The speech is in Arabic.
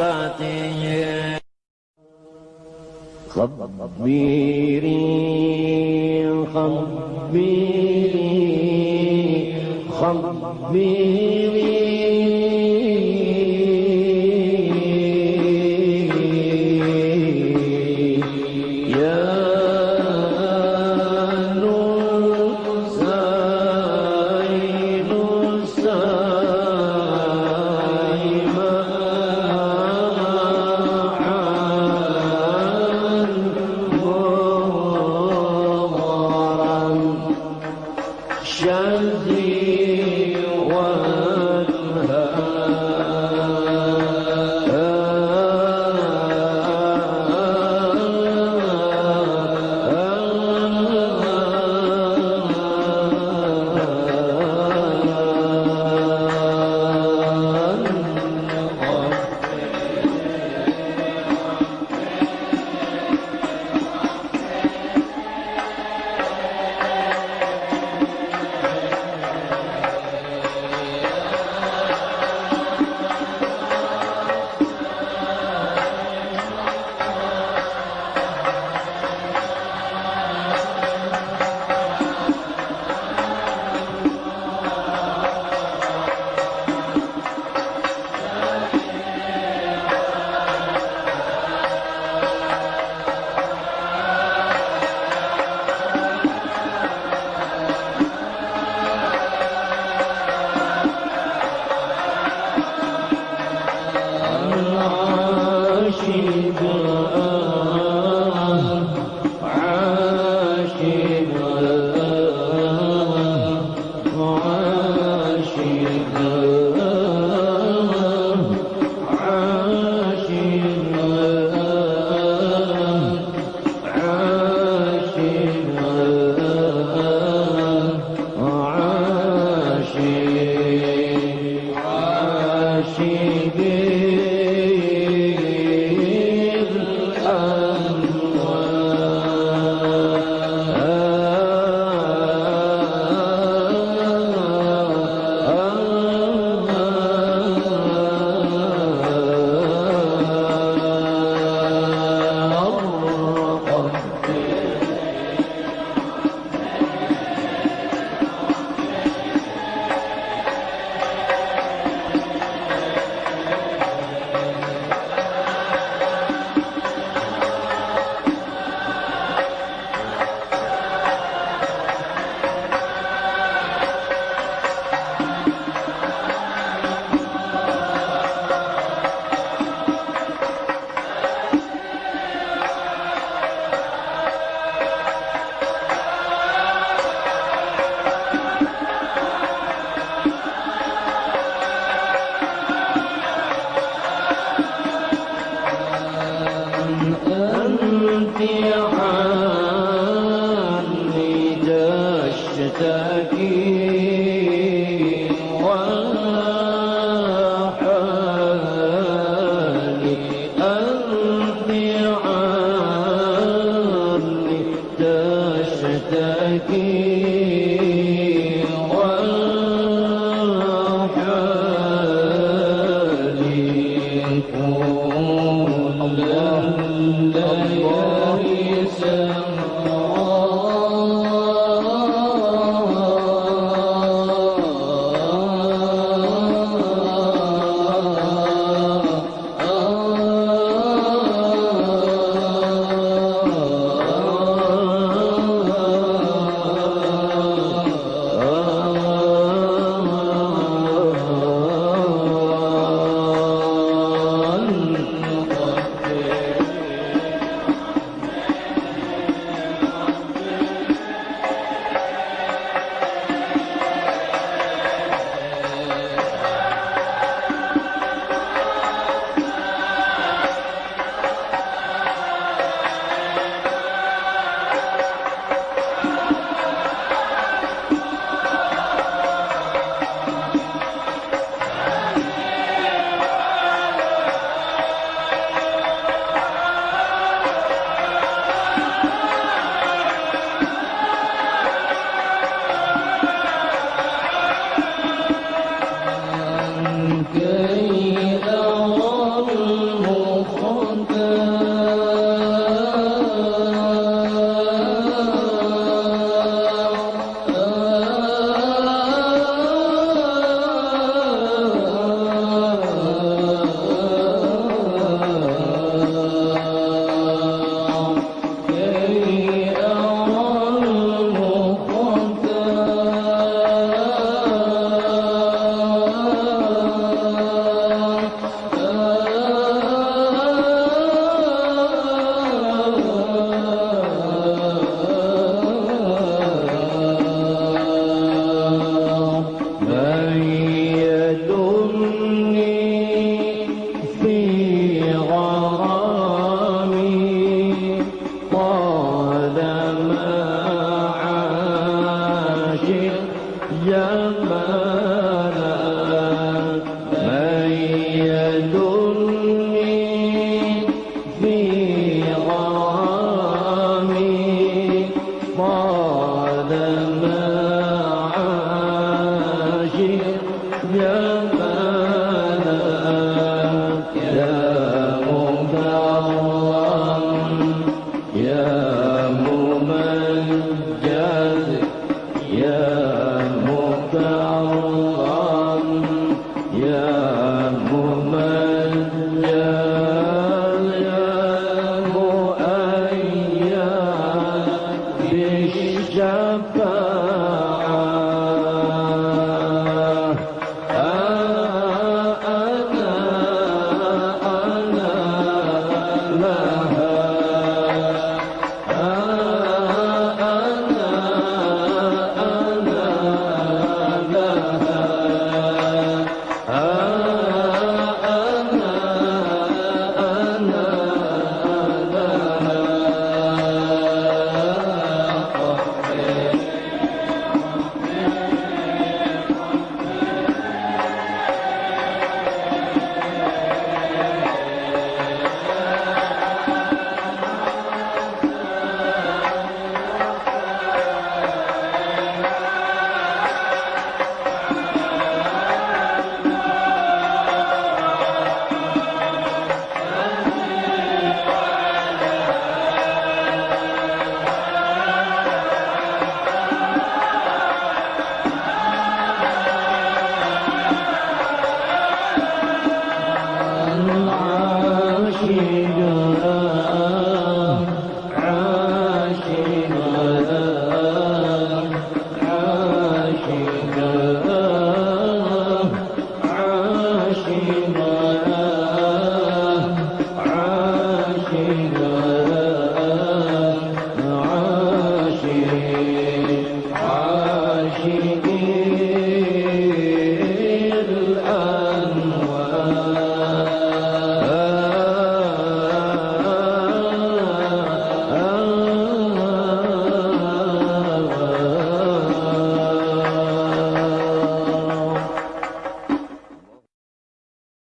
بركاته خبيري خبيري خبيري أنت تشتكي ijabah